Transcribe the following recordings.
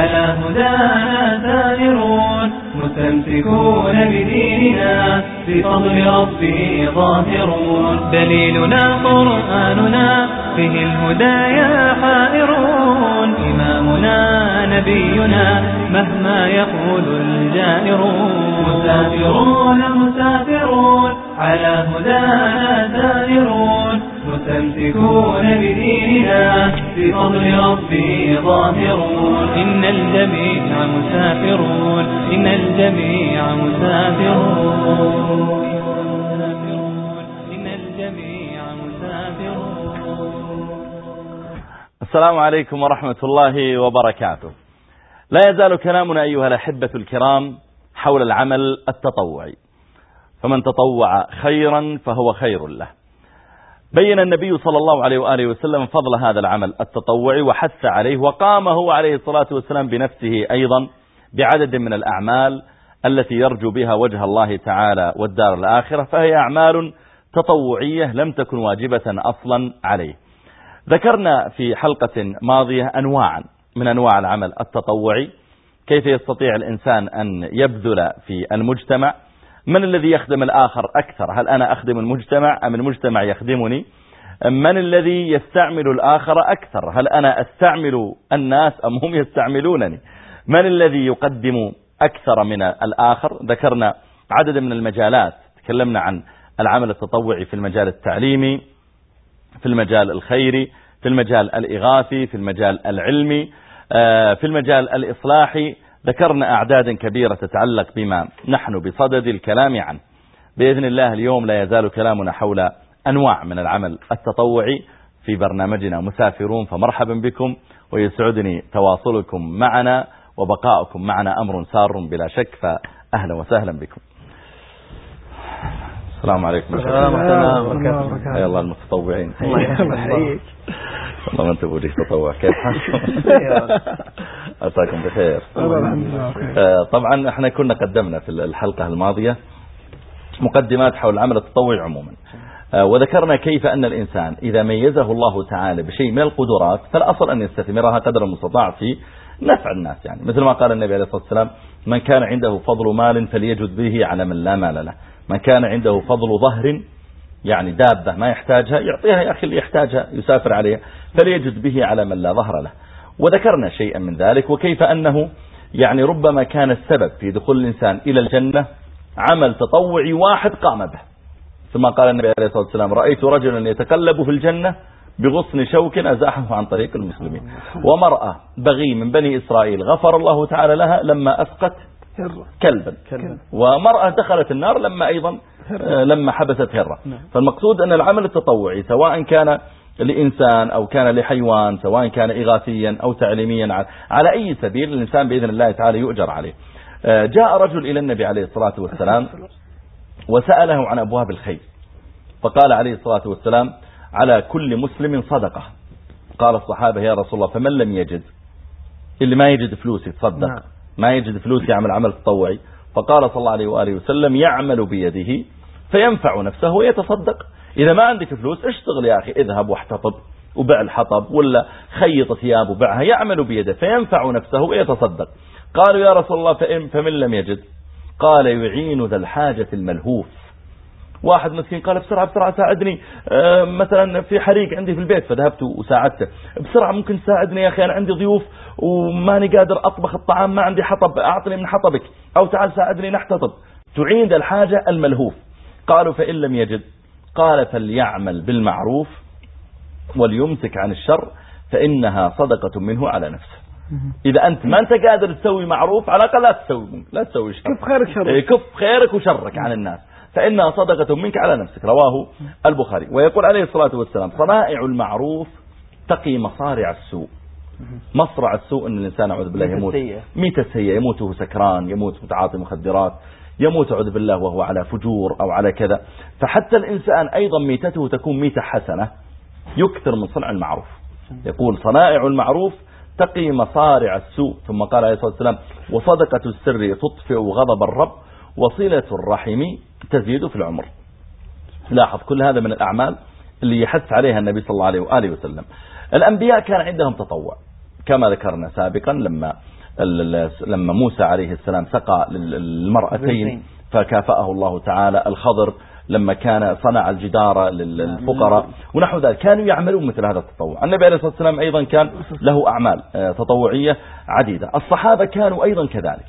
على هدانا سائرون مستمسكون بديننا بفضل ربه ظاهرون. دليلنا قرآننا به الهدايا حائرون. إمامنا نبينا مهما يقول الجائرون. مسافرون مسافرون على هدانا سائرون مستمسكون بديننا بفضل ربه ظاهرون. إن الجميع مسافرون. إن الجميع مسافرون. إن الجميع مسافرون. السلام عليكم ورحمة الله وبركاته. لا يزال كلامنا أيها الأحبة الكرام حول العمل التطوعي. فمن تطوع خيرا فهو خير له. بين النبي صلى الله عليه وآله وسلم فضل هذا العمل التطوعي وحث عليه وقام هو عليه الصلاة والسلام بنفسه أيضا بعدد من الأعمال التي يرجو بها وجه الله تعالى والدار الآخرة فهي أعمال تطوعية لم تكن واجبة أصلا عليه. ذكرنا في حلقة ماضية أنواعا من أنواع العمل التطوعي كيف يستطيع الإنسان أن يبذل في المجتمع من الذي يخدم الآخر أكثر؟ هل أنا أخدم المجتمع أم المجتمع يخدمني؟ من الذي يستعمل الآخر أكثر؟ هل أنا أستعمل الناس أم هم يستعملونني؟ من الذي يقدم أكثر من الآخر؟ ذكرنا عدد من المجالات تكلمنا عن العمل التطوعي في المجال التعليمي في المجال الخيري في المجال الإغاثي في المجال العلمي آه، في المجال الإصلاحي ذكرنا أعدادا كبيرة تتعلق بما نحن بصدد الكلام عنه. بإذن الله اليوم لا يزال كلامنا حول أنواع من العمل التطوعي في برنامجنا. مسافرون فمرحبا بكم ويسعدني تواصلكم معنا وبقاؤكم معنا أمر سار بلا شك فأهلا وسهلا بكم. السلام عليكم السلام ورحمة الله وبركاته حيا الله. المتطوعين. الله يحييك. والله ما انت بوديك تطوع. كيف حالكم؟ عساكم بخير. آه، طبعا إحنا كنا قدمنا في الحلقة الماضية مقدمات حول العمل التطوعي عموما. آه، وذكرنا كيف أن الإنسان إذا ميزه الله تعالى بشيء من القدرات فالأصل أن يستثمرها قدر المستطاع في نفع الناس يعني. مثل ما قال النبي عليه الصلاة والسلام من كان عنده فضل مال فليجد به على من لا مال له. من كان عنده فضل ظهر يعني دابة ما يحتاجها يعطيها يا أخي اللي يحتاجها يسافر عليها فليجد به على من لا ظهر له. وذكرنا شيئا من ذلك وكيف أنه يعني ربما كان السبب في دخول الإنسان إلى الجنة عمل تطوعي واحد قام به. ثم قال النبي عليه الصلاة والسلام رأيت رجلا يتقلب في الجنة بغصن شوك أزاحه عن طريق المسلمين. ومرأة بغي من بني إسرائيل غفر الله تعالى لها لما أسقت كلبا. ومرأة دخلت النار لما أيضا آه، لما حبست هرة. نعم. فالمقصود أن العمل التطوعي سواء كان لإنسان أو كان لحيوان سواء كان إغاثيا أو تعليميا على أي سبيل الإنسان بإذن الله تعالى يؤجر عليه. آه، جاء رجل إلى النبي عليه الصلاة والسلام وسأله عن أبواب الخير. فقال عليه الصلاة والسلام على كل مسلم صدقة. قال الصحابة يا رسول الله فمن لم يجد؟ اللي ما يجد فلوس يتصدق. نعم. ما يجد فلوس يعمل عمل تطوعي. فقال صلى الله عليه وآله وسلم يعمل بيده فينفع نفسه ويتصدق. إذا ما عندك فلوس اشتغل يا أخي اذهب واحتطب وبع الحطب ولا خيط ثياب وبعها يعمل بيده فينفع نفسه ويتصدق. قالوا يا رسول الله فإن فمن لم يجد؟ قال يعين ذا الحاجة الملهوف. واحد مسكين قال بسرعة بسرعة ساعدني. آه، مثلا في حريق عندي في البيت فذهبت وساعدته. بسرعة ممكن تساعدني يا أخي أنا عندي ضيوف وماني قادر أطبخ الطعام ما عندي حطب أعطني من حطبك. أو تعال ساعدني نحتطب. تعين ذا الحاجة الملهوف. قالوا فإن لم يجد. قال فليعمل بالمعروف وليمسك عن الشر فإنها صدقة منه على نفسه. إذا أنت ما أنت قادر تسوي معروف على الأقل لا تسوي لا تسوي شر. كف خيرك شرك. إيه، كف خيرك وشرك عن الناس. فإنها صدقة منك على نفسك. رواه البخاري. ويقول عليه الصلاة والسلام صنائع المعروف تقي مصارع السوء. مصرع السوء أن الإنسان أعوذ بالله يموت. سيئة. ميتة سيئة. يموت وهو سكران يموت متعاطي مخدرات يموت أعوذ بالله وهو على فجور أو على كذا. فحتى الإنسان أيضا ميتته تكون ميتة حسنة يكثر من صنع المعروف. يقول صنائع المعروف تقي مصارع السوء. ثم قال عليه الصلاة والسلام وصدقة السر تطفئ غضب الرب وصلة الرحم تزيد في العمر. لاحظ كل هذا من الأعمال اللي يحث عليها النبي صلى الله عليه وآله وسلم. الأنبياء كان عندهم تطوع كما ذكرنا سابقا لما لما موسى عليه السلام سقى للمرأتين فكافأه الله تعالى الخضر لما كان صنع الجدار للفقراء ونحو ذلك. كانوا يعملون مثل هذا التطوع. النبي عليه الصلاة والسلام أيضا كان له أعمال آه، تطوعية عديدة. الصحابة كانوا أيضا كذلك.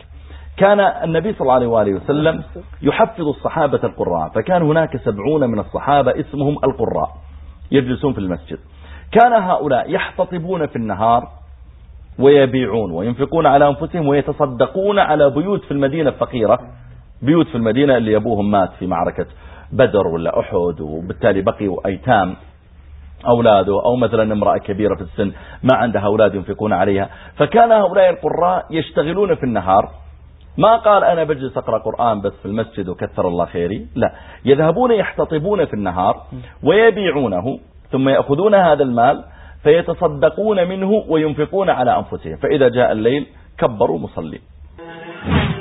كان النبي صلى الله عليه وآله وسلم يحفظ الصحابة القراء فكان هناك سبعون من الصحابة اسمهم القراء يجلسون في المسجد. كان هؤلاء يحتطبون في النهار ويبيعون وينفقون على أنفسهم ويتصدقون على بيوت في المدينة الفقيرة. بيوت في المدينة اللي أبوهم مات في معركة بدر ولا أحد وبالتالي بقيوا أيتام أولاده أو مثلا امرأة كبيرة في السن ما عندها أولاد ينفقون عليها. فكان هؤلاء القراء يشتغلون في النهار ما قال أنا بجلس أقرأ قرآن بس في المسجد وكثر الله خيري؟ لا. يذهبون يحتطبون في النهار ويبيعونه ثم يأخذون هذا المال فيتصدقون منه وينفقون على أنفسهم. فإذا جاء الليل كبروا مصلي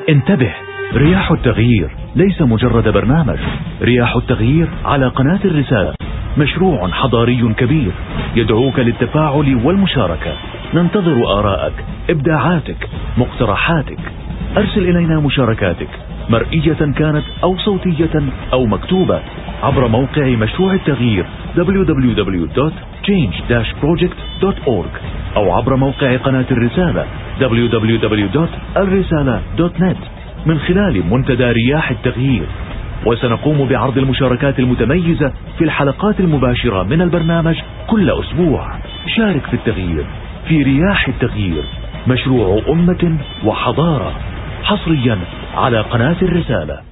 انتبه. رياح التغيير ليس مجرد برنامج. رياح التغيير على قناة الرسالة. مشروع حضاري كبير يدعوك للتفاعل والمشاركة. ننتظر آراءك إبداعاتك مقترحاتك. أرسل إلينا مشاركاتك مرئية كانت أو صوتية أو مكتوبة عبر موقع مشروع التغيير www.change-project.org أو عبر موقع قناة الرسالة www.الرسالة.net من خلال منتدى رياح التغيير. وسنقوم بعرض المشاركات المتميزة في الحلقات المباشرة من البرنامج كل أسبوع. شارك في التغيير. في رياح التغيير مشروع أمة وحضارة. حصريا على قناة الرسالة.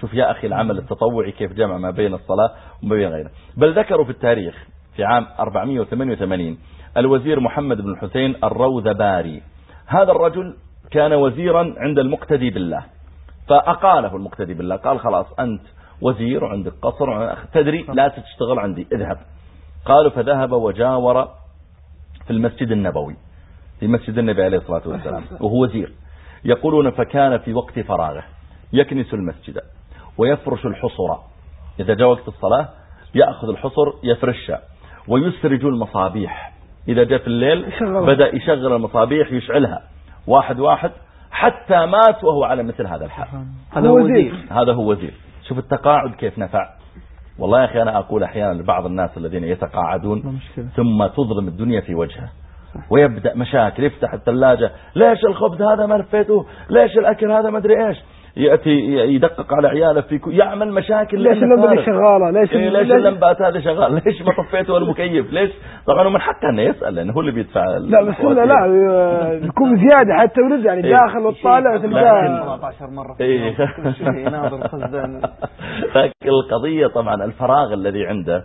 شوف يا أخي العمل التطوعي كيف جمع ما بين الصلاة وما بين غيره. بل ذكروا في التاريخ في عام 488 الوزير محمد بن الحسين الروذباري. هذا الرجل كان وزيرا عند المقتدي بالله. فأقاله المقتدي بالله. قال خلاص أنت وزير وعندك قصر تدري لا تشتغل عندي اذهب. قالوا فذهب وجاور في المسجد النبوي في مسجد النبي عليه الصلاة والسلام وهو وزير. يقولون فكان في وقت فراغه. يكنس المسجد ويفرش الحصر. إذا جاء وقت الصلاة يأخذ الحصر يفرشها ويسرج المصابيح. إذا جاء في الليل بدأ يشغل المصابيح يشعلها. واحد واحد حتى مات وهو على مثل هذا الحال. هذا هو وزير. هذا هو وزير. شوف التقاعد كيف نفع. والله يا أخي أنا أقول أحيانا لبعض الناس الذين يتقاعدون ثم تظلم الدنيا في وجهه. ويبدأ مشاكل يفتح الثلاجة. ليش الخبز هذا ما لفيته؟ ليش الأكل هذا ما أدري إيش؟ يأتي يدقق على عياله في يعمل مشاكل ليش اللمبة شغالة؟ ليش إيه ليش اللمبات هذه شغالة ليش ما طفيته المكيف ليش؟ طبعا من حقه أنه يسأل لأنه هو اللي بيدفع لا بس لا لا يكون زيادة حتى ورد يعني إيه. داخل والطالع تلقاه 14 مرة. إيه. كل شيء يناظر لكن القضية طبعا الفراغ الذي عنده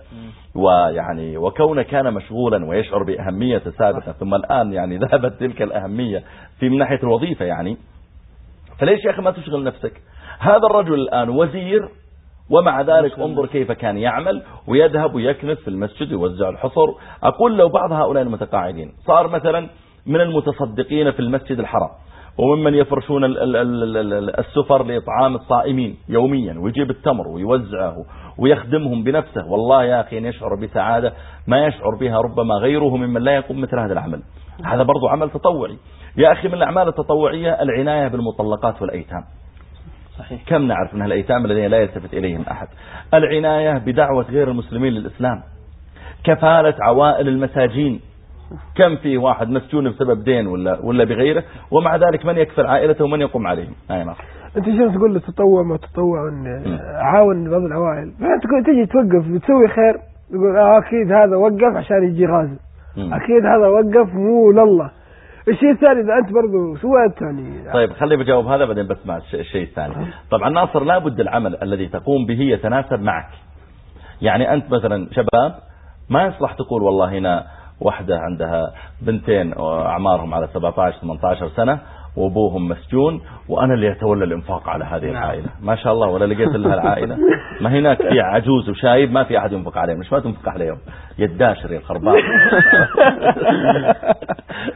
ويعني وكونه كان مشغولا ويشعر بأهمية سابقا ثم الآن يعني ذهبت تلك الأهمية في من ناحية الوظيفة يعني فليش يا أخي ما تشغل نفسك؟ هذا الرجل الآن وزير ومع ذلك انظر كيف كان يعمل ويذهب ويكنس في المسجد ويوزع الحصر. أقول لو بعض هؤلاء المتقاعدين صار مثلا من المتصدقين في المسجد الحرام وممن يفرشون السفر لإطعام الصائمين يوميا ويجيب التمر ويوزعه ويخدمهم بنفسه. والله يا أخي يشعر بسعادة ما يشعر بها ربما غيره ممن لا يقوم مثل هذا العمل. هذا برضو عمل تطوعي. يا أخي من الأعمال التطوعية العناية بالمطلقات والأيتام. صحيح. كم نعرف من الأيتام الذين لا يلتفت إليهم أحد؟ العناية بدعوة غير المسلمين للإسلام. كفالة عوائل المساجين. كم في واحد مسجون بسبب دين ولا ولا بغيره؟ ومع ذلك من يكفر عائلته ومن يقوم عليهم؟ اي نعم أنت شو تقول لي تطوع ما تطوع عاون بعض العوائل. فانت تجي توقف بتسوي خير تقول آه أكيد هذا وقف عشان يجي غازي أكيد هذا وقف مو لله. الشيء الثاني إذا أنت برضو سويت يعني طيب خلي بجاوب هذا بعدين بسمع الشيء الثاني. طبعا ناصر لابد العمل الذي تقوم به يتناسب معك. يعني أنت مثلا شباب ما يصلح تقول والله هنا واحدة عندها بنتين أعمارهم على 17-18 سنة وأبوهم مسجون وأنا اللي أتولى الإنفاق على هذه نعم. العائلة. ما شاء الله ولا لقيت لها العائلة ما هناك في عجوز وشايب ما في أحد ينفق عليهم مش ما تنفق عليهم يداشر يا الخربان.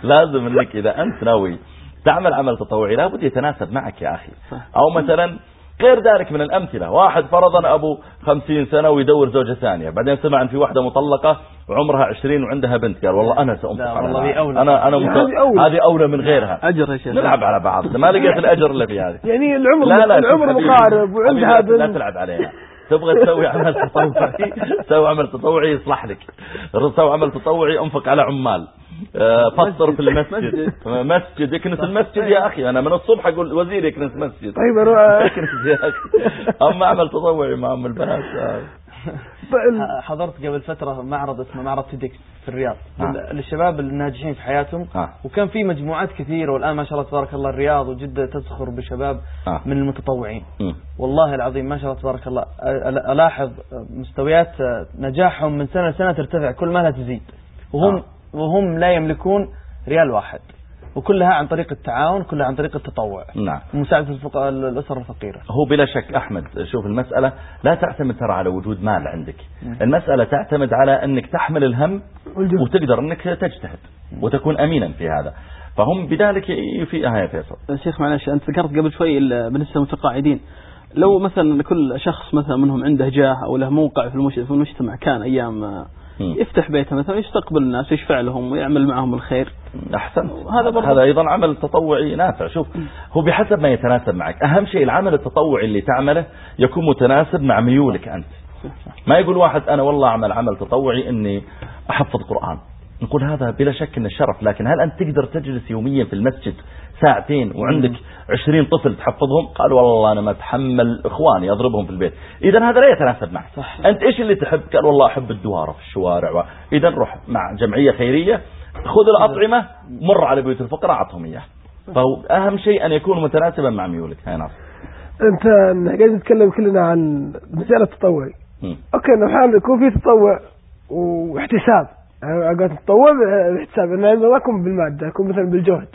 لازم إنك إذا أنت ناوي تعمل عمل تطوعي لابد يتناسب معك يا أخي. أو مثلا غير ذلك من الأمثلة. واحد فرضا أبو خمسين سنة ويدور زوجة ثانية. بعدين سمع أن في واحدة مطلقة وعمرها عشرين وعندها بنت. قال والله أنا سأنفق على أولى. أنا أنا هذه أولى. هذه أولى من غيرها. أجر يا شيخ. نلعب على بعض. ما لقيت الأجر إلا في هذه يعني العمر لا لا العمر مقارب وعندها حبيبي، لا بنت. تلعب علينا تبغى تسوي عمل تطوعي؟ سوي عمل تطوعي يصلح لك. سوي عمل تطوعي انفق على عمال. فطر في المسجد. مسجد. اكنس المسجد يا أخي. أنا من الصبح أقول وزير يكنس مسجد طيب أروح. اكنس يا أخي. أما عمل تطوعي مع أم البنات. آه. حضرت قبل فترة معرض اسمه معرض TEDx في الرياض. آه. للشباب الناجحين في حياتهم. آه. وكان في مجموعات كثيرة والآن ما شاء الله تبارك الله الرياض وجدة تزخر بشباب آه. من المتطوعين. والله العظيم ما شاء الله تبارك الله ألاحظ مستويات نجاحهم من سنة لسنة ترتفع كل ما لا تزيد. وهم آه. وهم لا يملكون ريال واحد. وكلها عن طريق التعاون كلها عن طريق التطوع. نعم. الفقراء الأسر الفقيرة. هو بلا شك أحمد شوف المسألة لا تعتمد ترى على وجود مال عندك. المسألة تعتمد على أنك تحمل الهم والجهد. وتقدر أنك تجتهد وتكون أمينا في هذا. فهم بذلك يفيدها يا فيصل. شيخ معلش أنت ذكرت قبل شوي ال- بالنسبة للمتقاعدين. لو مثلا كل شخص مثلا منهم عنده جاه أو له موقع في المجتمع, في كان أيام. يفتح بيته مثلا يستقبل الناس ويشفع لهم ويعمل معهم الخير. أحسنت هذا برضه- هذا أيضا عمل تطوعي نافع. شوف هو بحسب ما يتناسب معك. أهم شيء العمل التطوعي اللي تعمله يكون متناسب مع ميولك أنت. ما يقول واحد أنا والله أعمل عمل تطوعي أني أحفظ قرآن. نقول هذا بلا شك إنه شرف لكن هل أنت تقدر تجلس يوميا في المسجد ساعتين وعندك عشرين طفل تحفظهم قال والله أنا ما أتحمل إخواني أضربهم في البيت. إذا هذا لا يتناسب معك. صح. أنت إيش اللي تحب؟ قال والله أحب الدوارة في الشوارع و... إذا روح مع جمعية خيرية خذ الأطعمة مر على بيوت الفقراء أعطهم إياه. فهو أهم شيء أن يكون متناسبا مع ميولك. هاي ناصر. أنت قاعد نتكلم كلنا عن مسألة. أوكي إنه حال يكون في تطوع واحتساب. يعني قاعد تتطوع باحتساب. انه ما يكون بالمادة يكون مثلا بالجهد.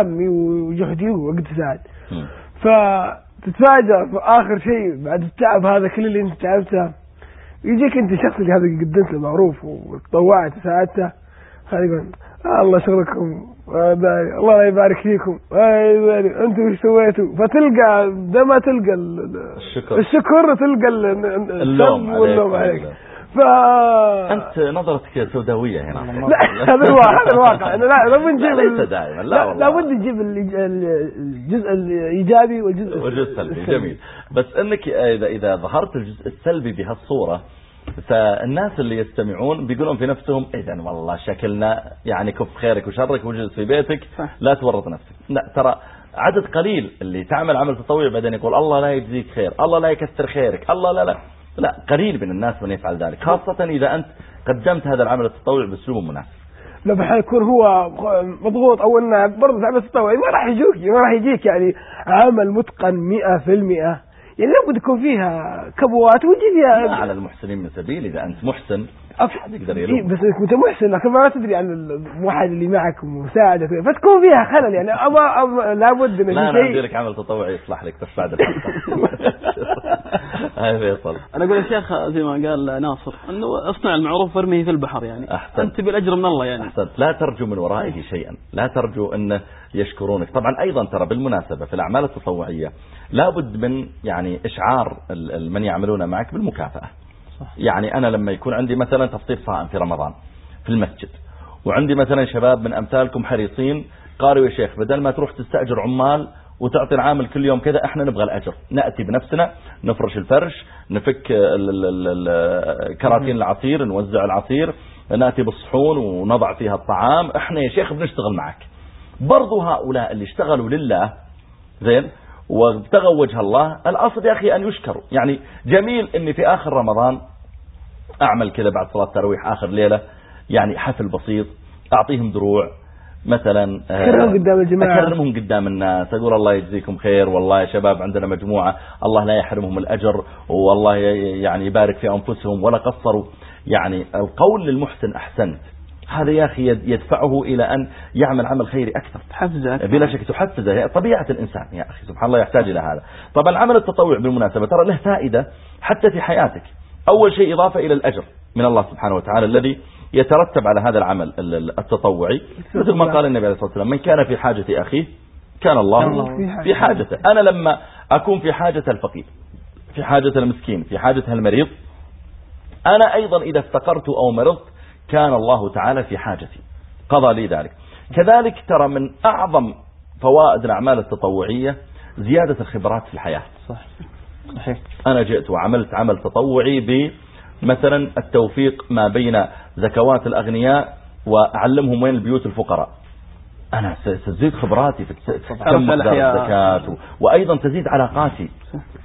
همي وجهدي ووقت ساعد مم. فتتفاجأ في آخر شيء بعد التعب هذا كل اللي انت تعبته يجيك انت شخص اللي هذا قدمت له معروف وتطوعت وساعدته هذا يقول آه الله شغلكم آه الله لا يبارك فيكم آه أنتم إيش سويتوا فتلقى ده ما تلقى ال- ال- الشكر. الشكر تلقى ال- ال- اللوم عليك. واللوم عليك ف أنت نظرتك سوداوية هنا. لا هذا الواقع هذا الواقع. لا لابد نجيب لا، ليس دائما، لا لا. لابد نجيب الجزء الإيجابي والجزء وجزء السلبي. جميل. بس أنك اذا إذا ظهرت الجزء السلبي بهالصورة فالناس اللي يستمعون بيقولون في نفسهم اذا والله شكلنا يعني كف خيرك وشرك واجلس في بيتك. لا تورط نفسك. لا ترى عدد قليل اللي تعمل عمل تطوعي بعدين يقول الله لا يجزيك خير الله لا يكثر خيرك الله لا لا. لا قليل من الناس من يفعل ذلك خاصة إذا أنت قدمت هذا العمل التطوعي بأسلوب مناسب. لما حيكون هو مضغوط أو إنه برضه تعب تطوعي ما راح يجوك ما راح يجيك يعني عمل متقن 100% يعني لابد يكون فيها كبوات ويجي فيها على المحسنين من سبيل إذا أنت محسن يقدر يلوم. بس انت محسن لكن ما تدري عن الواحد اللي معك ومساعدك فتكون فيها خلل يعني أما, أما لابد ان لا في أنا عندي شيء لك عمل تطوعي يصلح لك بس بعد هاي فيصل. أنا أقول يا شيخ زي ما قال ناصر أنه اصنع المعروف وارميه في البحر يعني. أحسن. أنت بالأجر من الله يعني. أحسنت. لا ترجو من ورائه شيئا. لا ترجو أنه يشكرونك. طبعا أيضا ترى بالمناسبة في الأعمال التطوعية لابد من يعني إشعار ال- ال- من يعملون معك بالمكافأة. يعني أنا لما يكون عندي مثلا تفطير صائم في رمضان في المسجد وعندي مثلا شباب من أمثالكم حريصين قالوا يا شيخ بدل ما تروح تستأجر عمال وتعطي العامل كل يوم كذا إحنا نبغى الأجر. نأتي بنفسنا نفرش الفرش نفك كراتين العصير نوزع العصير نأتي بالصحون ونضع فيها الطعام. إحنا يا شيخ بنشتغل معك. برضو هؤلاء اللي اشتغلوا لله زين وابتغوا وجه الله. الأصل يا أخي أن يشكروا. يعني جميل أني في آخر رمضان أعمل كذا بعد صلاة التراويح آخر ليلة يعني حفل بسيط أعطيهم دروع مثلا آه، أكرمهم قدام الجماعة. أكرمهم قدام الناس أقول الله يجزيكم خير والله يا شباب عندنا مجموعة الله لا يحرمهم الأجر والله يعني يبارك في أنفسهم ولا قصروا. يعني القول للمحسن أحسنت. هذا يا أخي يد- يدفعه إلى أن يعمل عمل خيري أكثر. حفزة بلا شك تحفزه طبيعة الإنسان يا أخي سبحان الله يحتاج إلى هذا. طبعا العمل التطوع بالمناسبة ترى له فائدة حتى في حياتك. أول شيء إضافة إلى الأجر من الله سبحانه وتعالى الذي يترتب على هذا العمل ال- ال- التطوعي. مثل ما قال النبي عليه الصلاة والسلام من كان في حاجة أخيه كان الله في حاجته. أنا لما أكون في حاجة الفقير في حاجة المسكين في حاجة المريض أنا أيضا إذا افتقرت أو مرضت كان الله تعالى في حاجتي. قضى لي ذلك. كذلك ترى من أعظم فوائد الأعمال التطوعية زيادة الخبرات في الحياة. صح. صحيح. أنا جئت وعملت عمل تطوعي بمثلا التوفيق ما بين زكوات الأغنياء وأعلمهم وين البيوت الفقراء. أنا ستزيد خبراتي في كم مقدار الزكاة وأيضا تزيد علاقاتي.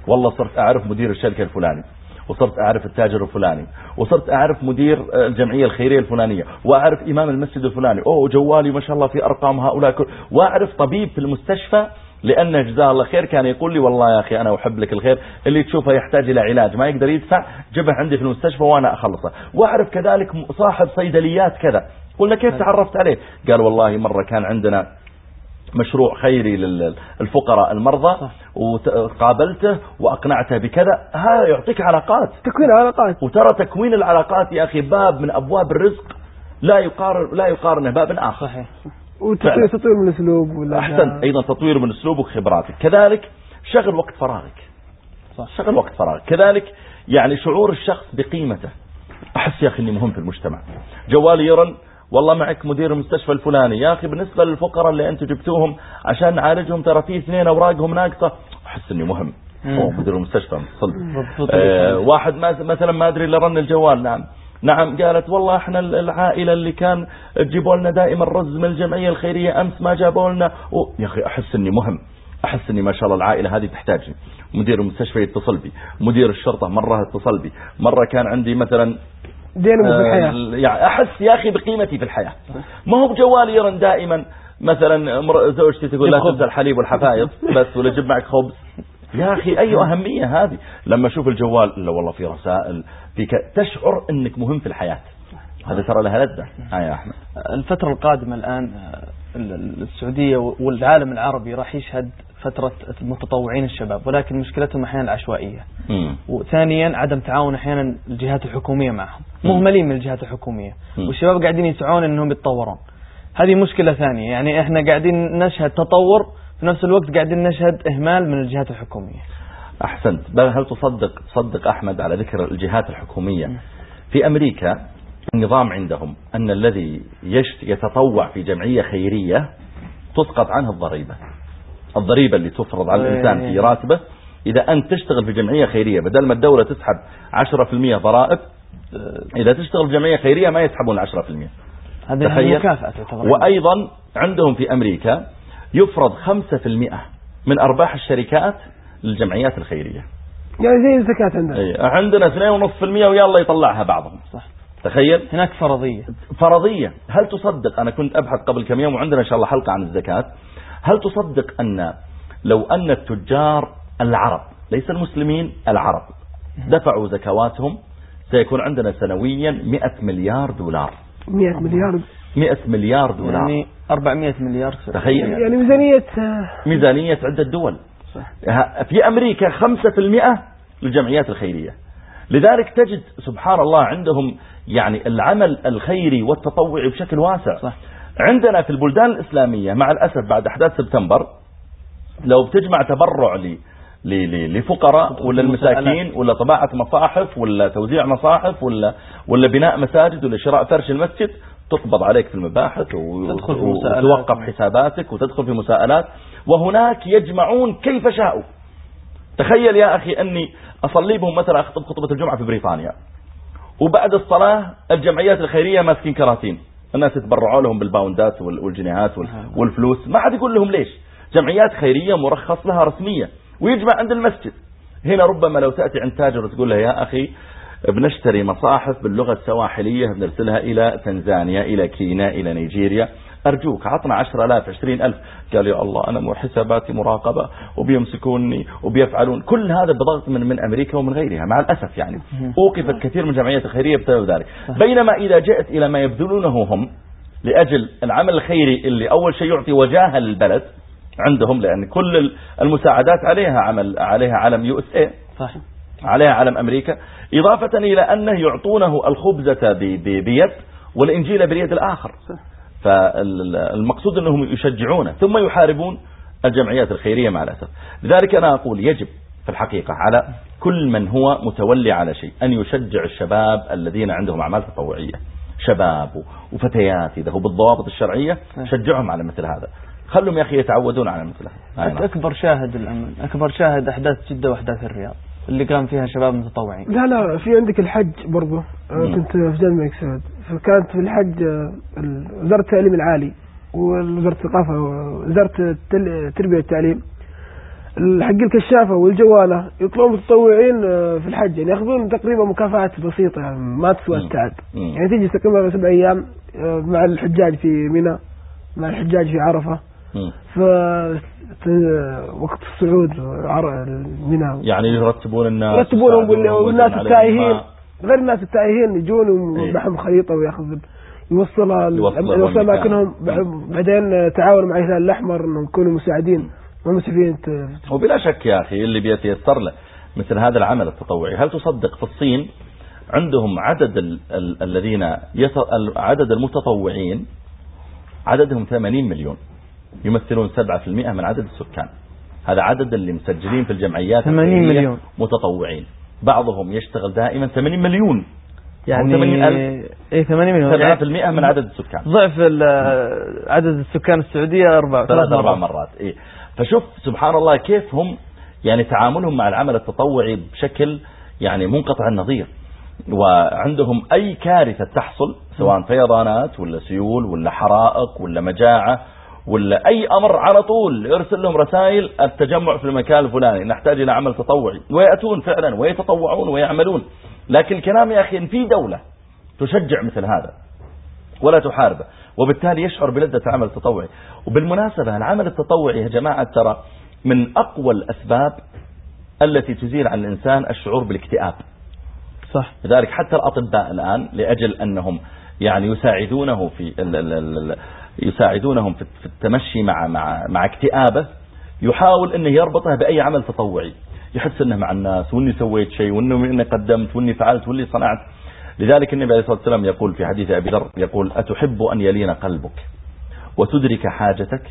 والله صرت أعرف مدير الشركة الفلاني. وصرت أعرف التاجر الفلاني وصرت أعرف مدير الجمعية الخيرية الفلانية وأعرف إمام المسجد الفلاني أوه جوالي ما شاء الله في أرقام هؤلاء كل وأعرف طبيب في المستشفى لأنه جزاه الله خير كان يقول لي والله يا أخي أنا أحب لك الخير اللي تشوفه يحتاج إلى علاج ما يقدر يدفع جبه عندي في المستشفى وأنا أخلصه. وأعرف كذلك صاحب صيدليات كذا. قلنا كيف تعرفت عليه؟ قال والله مرة كان عندنا مشروع خيري للفقراء المرضى وقابلته وأقنعته بكذا. هذا يعطيك علاقات. تكوين علاقات وترى تكوين العلاقات يا أخي باب من أبواب الرزق لا يقارن لا يقارنه باب آخر. صحيح. وتطوير من الأسلوب ولا أحسن. أيضا تطوير من أسلوبك وخبراتك. كذلك شغل وقت فراغك. صح. شغل وقت فراغك. كذلك يعني شعور الشخص بقيمته. أحس يا أخي أني مهم في المجتمع. جوالي يرن والله معك مدير المستشفى الفلاني. يا أخي بالنسبة للفقراء اللي أنتم جبتوهم عشان نعالجهم ترى في اثنين أوراقهم ناقصة. أحس أني مهم. أوه مدير المستشفى متصل آه واحد مثلا ما أدري اللي رن الجوال. نعم. نعم قالت والله إحنا العائلة اللي كان تجيبوا لنا دائما رز من الجمعية الخيرية أمس ما جابوا لنا. يا أخي أحس إني مهم. أحس إني ما شاء الله العائلة هذه تحتاجني. مدير المستشفى يتصل بي. مدير الشرطة مرة اتصل بي. مرة كان عندي مثلا دينه في الحياة. آه، يعني أحس يا أخي بقيمتي في الحياة. ما هو بجوالي يرن دائما مثلا زوجتي تقول لا تنسى الحليب والحفايض بس ولا جيب معك خبز. يا أخي أي أهمية هذه؟ لما أشوف الجوال لا والله في رسائل في تشعر أنك مهم في الحياة. هذا ترى لها لذة. آه. يا أحمد. الفترة القادمة الآن السعودية والعالم العربي راح يشهد فترة المتطوعين الشباب ولكن مشكلتهم أحيانا العشوائية. م. وثانيا عدم تعاون أحيانا الجهات الحكومية معهم. مهملين من الجهات الحكومية. م. والشباب قاعدين يسعون أنهم يتطورون. هذه مشكلة ثانية. يعني إحنا قاعدين نشهد تطور في نفس الوقت قاعدين نشهد إهمال من الجهات الحكومية. أحسنت. بل هل تصدق تصدق أحمد على ذكر الجهات الحكومية؟ في أمريكا النظام عندهم أن الذي يتطوع في جمعية خيرية تسقط عنه الضريبة. الضريبة اللي تفرض على الإنسان في إيه. راتبه إذا أنت تشتغل في جمعية خيرية بدل ما الدولة تسحب 10% ضرائب إذا تشتغل في جمعية خيرية ما يسحبون 10% هذه مكافأة وأيضا عندهم في أمريكا يفرض 5% من أرباح الشركات للجمعيات الخيرية. يعني زي الزكاة عندنا. أي عندنا 2.5% ويلا يطلعها بعضهم. صح. تخيل. هناك فرضية. فرضية. هل تصدق؟ أنا كنت أبحث قبل كم يوم وعندنا إن شاء الله حلقة عن الزكاة. هل تصدق أن لو أن التجار العرب ليس المسلمين العرب دفعوا زكواتهم سيكون عندنا سنويا 100 مليار دولار. 100 مليار. 100 مليار دولار. يعني 400 مليار. تخيل. يعني ميزانية ميزانية عدة دول. صح. في أمريكا 5% للجمعيات الخيرية. لذلك تجد سبحان الله عندهم يعني العمل الخيري والتطوعي بشكل واسع. صح. عندنا في البلدان الإسلامية مع الأسف بعد أحداث سبتمبر لو بتجمع تبرع لي لفقراء ولا المساكين ولا طباعة مصاحف ولا توزيع مصاحف ولا ولا بناء مساجد ولا شراء فرش المسجد تقبض عليك في المباحث وتوقف حساباتك وتدخل في مساءلات. وهناك يجمعون كيف شاءوا. تخيل يا أخي أني أصلي بهم مثلا أخطب خطبة الجمعة في بريطانيا. وبعد الصلاة الجمعيات الخيرية ماسكين كراتين. الناس يتبرعوا لهم بالباوندات والجنيهات والفلوس. ما حد يقول لهم ليش؟ جمعيات خيرية مرخص لها رسمية ويجمع عند المسجد. هنا ربما لو تأتي عند تاجر وتقول له يا أخي بنشتري مصاحف باللغة السواحلية بنرسلها إلى تنزانيا إلى كينيا إلى نيجيريا. أرجوك عطنا عشر ألاف عشرين ألف. قال يا الله أنا حساباتي مراقبة وبيمسكوني وبيفعلون. كل هذا بضغط من من أمريكا ومن غيرها مع الأسف يعني. أوقفت كثير من الجمعيات الخيرية بسبب ذلك. بينما إذا جئت إلى ما يبذلونه هم لأجل العمل الخيري اللي أول شيء يعطي وجاهة للبلد عندهم لأن كل المساعدات عليها عمل عليها علم USA صحيح عليها علم أمريكا. إضافة إلى أنه يعطونه الخبزة بيد والإنجيل باليد الآخر. فالمقصود أنهم يشجعونه ثم يحاربون الجمعيات الخيرية مع الأسف. لذلك أنا أقول يجب في الحقيقة على كل من هو متولي على شيء أن يشجع الشباب الذين عندهم أعمال تطوعية. شباب وفتيات إذا هو بالضوابط الشرعية نعم. شجعهم على مثل هذا. خلهم يا أخي يتعودون على مثل هذا. أكبر شاهد الأمن أكبر شاهد أحداث جدة وأحداث الرياض اللي قام فيها شباب متطوعين. لا لا في عندك الحج برضه آه، كنت في جامعة سعود فكانت في الحج آه، وزارة التعليم العالي ووزارة الثقافة ووزارة التربية والتعليم. حق الكشافة والجوالة يطلعون متطوعين آه، في الحج. يعني ياخذون تقريبا مكافآت بسيطة يعني ما تسوى التعب يعني تيجي تقريبا سبع أيام مع الحجاج في منى مع الحجاج في عرفة. ف وقت الصعود منى يعني يرتبون الناس يرتبونهم والناس التائهين. غير الناس التائهين يجون ومعهم إيه. خريطة وياخذ يوصل يوصل اماكنهم بعدين تعاون مع الهلال الأحمر إنهم يكونوا مساعدين. ومسعفين وبلا شك يا أخي اللي بيتيسر له مثل هذا العمل التطوعي. هل تصدق في الصين عندهم عدد ال ال الذين عدد المتطوعين عددهم 80 مليون. يمثلون 7% من عدد السكان. هذا عدد اللي مسجلين في الجمعيات 80 مليون. متطوعين. بعضهم يشتغل دائما 80 مليون يعني 80 ألف. إيه 80 مليون. 7% يعني من عدد السكان. ضعف عدد السكان السعودية أربع ثلاث أربع مرات. إيه. فشوف سبحان الله كيف هم يعني تعاملهم مع العمل التطوعي بشكل يعني منقطع النظير. وعندهم أي كارثة تحصل سواء فيضانات ولا سيول ولا حرائق ولا مجاعة ولا أي أمر على طول يرسل لهم رسائل التجمع في المكان الفلاني نحتاج إلى عمل تطوعي. ويأتون فعلا ويتطوعون ويعملون. لكن الكلام يا أخي إن في دولة تشجع مثل هذا ولا تحاربه. وبالتالي يشعر بلذة العمل التطوعي وبالمناسبة العمل التطوعي يا جماعة ترى من أقوى الأسباب التي تزيل عن الإنسان الشعور بالاكتئاب. صح. لذلك حتى الأطباء الآن لأجل أنهم يعني يساعدونه في يساعدونهم في التمشي مع مع مع اكتئابه يحاول إنه يربطه بأي عمل تطوعي. يحس إنه مع الناس وإني سويت شيء وإنه إني قدمت وإني فعلت وإني صنعت. لذلك النبي عليه الصلاة والسلام يقول في حديث أبي ذر يقول أتحب أن يلين قلبك وتدرك حاجتك؟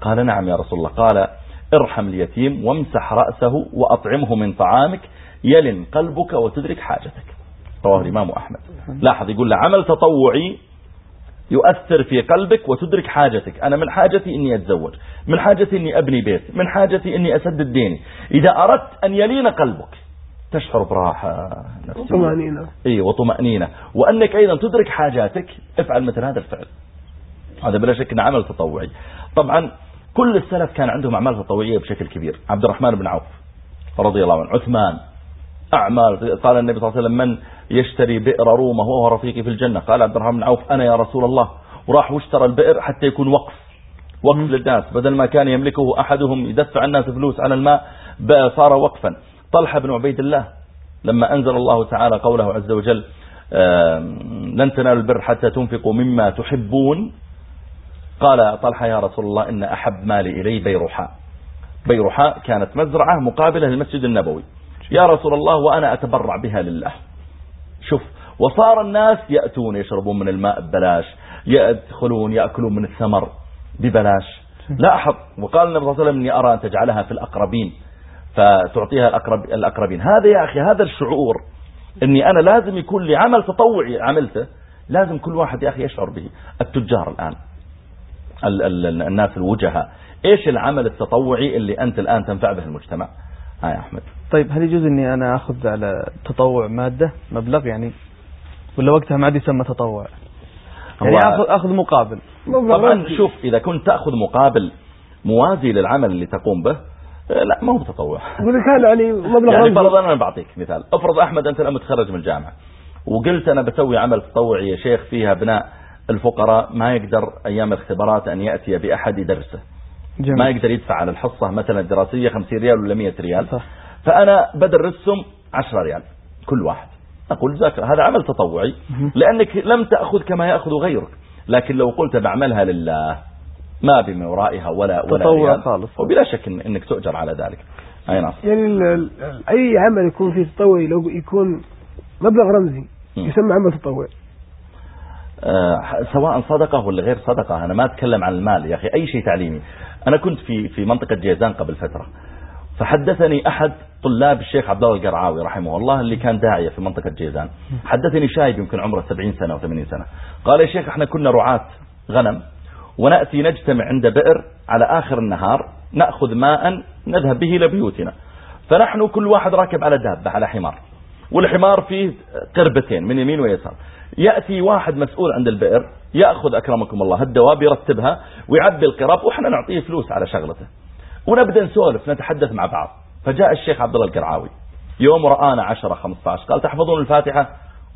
قال نعم يا رسول الله. قال ارحم اليتيم وامسح رأسه وأطعمه من طعامك يلن قلبك وتدرك حاجتك. رواه الإمام أحمد. لاحظ يقول له عمل تطوعي يؤثر في قلبك وتدرك حاجتك. أنا من حاجتي إني أتزوج من حاجتي إني أبني بيت من حاجتي إني أسدد ديني. إذا أردت أن يلين قلبك تشعر براحة نفسية. وطمأنينة. إيه وطمأنينة. وأنك أيضا تدرك حاجاتك افعل مثل هذا الفعل. هذا بلا شك عمل تطوعي. طبعا كل السلف كان عندهم أعمال تطوعية بشكل كبير. عبد الرحمن بن عوف رضي الله عنه عثمان أعمال. قال النبي صلى الله عليه وسلم من يشتري بئر رومه وهو رفيقي في الجنة؟ قال عبد الرحمن بن عوف أنا يا رسول الله. وراح واشترى البئر حتى يكون وقف. وقف للناس. بدل ما كان يملكه أحدهم يدفع الناس فلوس على الماء صار وقفا. طلحة بن عبيد الله لما أنزل الله تعالى قوله عز وجل لن تنالوا البر حتى تنفقوا مما تحبون. قال طلحة يا رسول الله إن أحب مالي إلي بيرحاء. بيرحاء كانت مزرعة مقابلة للمسجد النبوي. يا رسول الله وأنا أتبرع بها لله. شوف وصار الناس يأتون يشربون من الماء ببلاش يدخلون يأكلون من الثمر ببلاش. لاحظ وقال النبي صلى الله عليه وسلم إني أرى أن تجعلها في الأقربين. فتعطيها الأقرب الأقربين. هذا يا أخي هذا الشعور أني أنا لازم يكون لي عمل تطوعي عملته لازم كل واحد يا أخي يشعر به. التجار الآن ال ال الناس الوجهاء. إيش العمل التطوعي اللي أنت الآن تنفع به المجتمع؟ ها يا أحمد. طيب هل يجوز أني أنا أخذ على تطوع مادة مبلغ يعني؟ ولا وقتها ما عاد يسمى تطوع؟ يعني أخذ, أخذ مقابل. طبعا شوف إذا كنت تأخذ مقابل موازي للعمل اللي تقوم به لا ما هو تطوع. كان يعني مبلغ يعني فرضا أنا بعطيك مثال. افرض أحمد أنت الآن متخرج من الجامعة وقلت أنا بسوي عمل تطوعي يا شيخ فيها ابناء الفقراء ما يقدر أيام الاختبارات أن يأتي بأحد يدرسه. جميل. ما يقدر يدفع على الحصة مثلا الدراسية 50 ريال ولا 100 ريال. صح. فأنا بدرسهم 10 ريال كل واحد. أقول ذاكر هذا عمل تطوعي. لأنك لم تأخذ كما يأخذ غيرك. لكن لو قلت بعملها لله ما بمن ورائها ولا ولا تطوع خالص. وبلا شك إنك تؤجر على ذلك. أي نعم. يعني أي عمل يكون فيه تطوعي لو يكون مبلغ رمزي يسمى عمل تطوعي. سواء صدقة ولا غير صدقة أنا ما أتكلم عن المال يا أخي أي شيء تعليمي. أنا كنت في في منطقة جيزان قبل فترة. فحدثني أحد طلاب الشيخ عبد الله القرعاوي رحمه الله اللي كان داعية في منطقة جيزان. حدثني شايب يمكن عمره 70 سنة و 80 سنة. قال يا شيخ إحنا كنا رعاة غنم ونأتي نجتمع عند بئر على آخر النهار نأخذ ماء نذهب به إلى بيوتنا. فنحن كل واحد راكب على دابة على حمار. والحمار فيه قربتين من يمين ويسار. يأتي واحد مسؤول عند البئر يأخذ أكرمكم الله الدواب يرتبها ويعبي القراب وإحنا نعطيه فلوس على شغلته. ونبدأ نسولف نتحدث مع بعض. فجاء الشيخ عبد الله القرعاوي يوم رآنا 10 15 قال تحفظون الفاتحة؟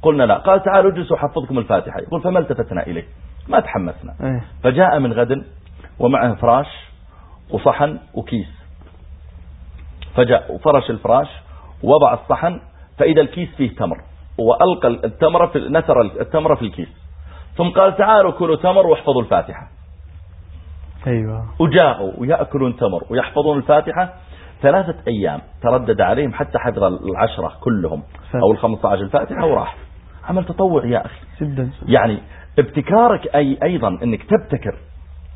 قلنا لا. قال تعالوا اجلسوا حفظكم الفاتحة. يقول فما التفتنا إليه؟ ما تحمسنا. إيه. فجاء من غد ومعه فراش وصحن وكيس. فجاء وفرش الفراش ووضع الصحن فإذا الكيس فيه تمر. وألقى التمر في نثر التمر في الكيس. ثم قال تعالوا كلوا تمر واحفظوا الفاتحة. أيوة. وجاءوا ويأكلون تمر ويحفظون الفاتحة ثلاثة أيام تردد عليهم حتى حفظ العشرة كلهم أو الخمسة عشر الفاتحة وراح. عمل تطوع يا أخي. جدا. يعني ابتكارك أي أيضا أنك تبتكر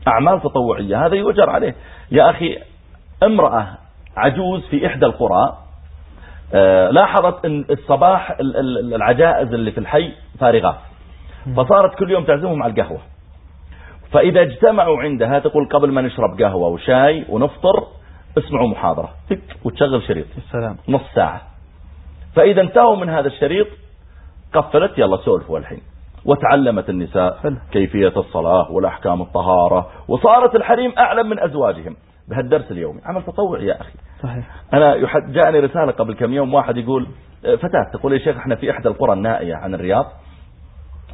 أعمال تطوعية هذا يوجر عليه. يا أخي امرأة عجوز في إحدى القرى لاحظت إن الصباح العجائز اللي في الحي فارغات فصارت كل يوم تعزمهم على القهوة. فإذا اجتمعوا عندها تقول قبل ما نشرب قهوة وشاي ونفطر اسمعوا محاضرة. وتشغل شريط. السلام نص ساعة. فإذا انتهوا من هذا الشريط قفلت يلا سولفوا الحين وتعلمت النساء كيفية الصلاة والأحكام الطهارة. وصارت الحريم أعلم من أزواجهم. بهالدرس اليومي. عمل تطوعي يا أخي. صحيح. أنا جاءني رسالة قبل كم يوم واحد يقول فتاة تقول يا شيخ إحنا في إحدى القرى النائية عن الرياض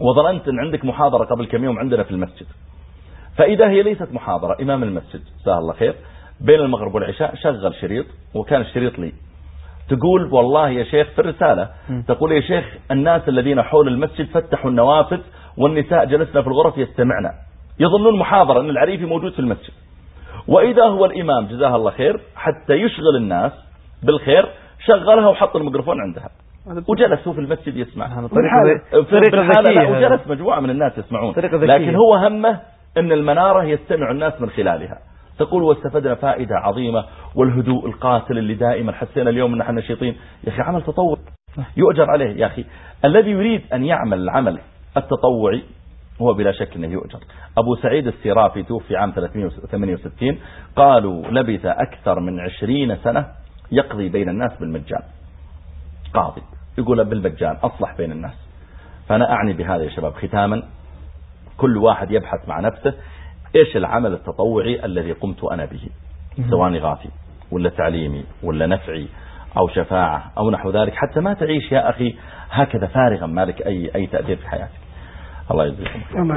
وظننت أن عندك محاضرة قبل كم يوم عندنا في المسجد. فإذا هي ليست محاضرة إمام المسجد سهل الله خير بين المغرب والعشاء شغل شريط وكان الشريط لي. تقول والله يا شيخ في الرسالة تقول يا شيخ الناس الذين حول المسجد فتحوا النوافذ والنساء جلسنا في الغرف يستمعنا يظنون محاضرة أن العريفي موجود في المسجد. وإذا هو الإمام جزاه الله خير حتى يشغل الناس بالخير شغلها وحط الميكروفون عندها. وجلس هو في المسجد يسمع. طريقة ذكية وجلس مجموعة من الناس يسمعون. لكن هو همه أن المنارة يستمع الناس من خلالها. تقول واستفدنا فائدة عظيمة والهدوء القاتل اللي دائما حسينا اليوم إن إحنا نشيطين يا أخي عمل تطوع يؤجر عليه. يا أخي الذي يريد أن يعمل العمل التطوعي هو بلا شك أنه يؤجر. أبو سعيد السرافي توفي عام 368 قالوا لبث أكثر من عشرين سنة يقضي بين الناس بالمجان. قاضي. يقول بالمجان أصلح بين الناس. فأنا أعني بهذا يا شباب. ختاما كل واحد يبحث مع نفسه إيش العمل التطوعي الذي قمت أنا به؟ سواء غاثي ولا تعليمي ولا نفعي أو شفاعة أو نحو ذلك حتى ما تعيش يا أخي هكذا فارغا مالك أي, أي تأثير في حياتك. الله يجزيكم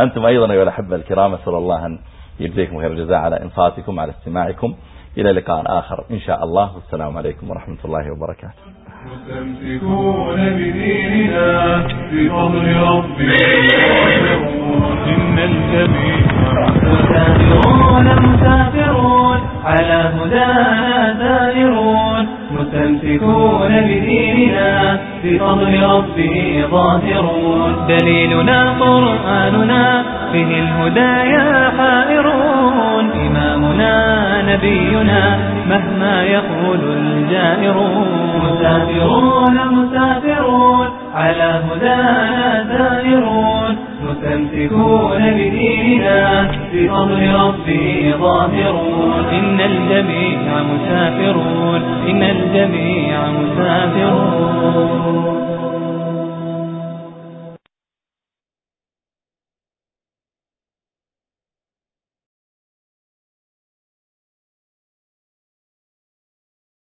أنتم أيضا أيها الأحبة الكرام أسأل الله أن يجزيكم خير الجزاء على إنصاتكم على استماعكم. إلى لقاء آخر إن شاء الله. والسلام عليكم ورحمة الله وبركاته. مستمسكون بديننا بفضل ربي. إن الجميع مسافرون مسافرون على هدانا سائرون. مستمسكون بديننا بفضل ربه ظاهرون دليلنا قرآننا به الهدايا حائرون إمامنا نبينا مهما يقول الجائرون مسافرون مسافرون على هدانا سائرون مستمسكون بديننا بفضل ربه ظاهرون. إن الجميع مسافرون. إن الجميع مسافرون.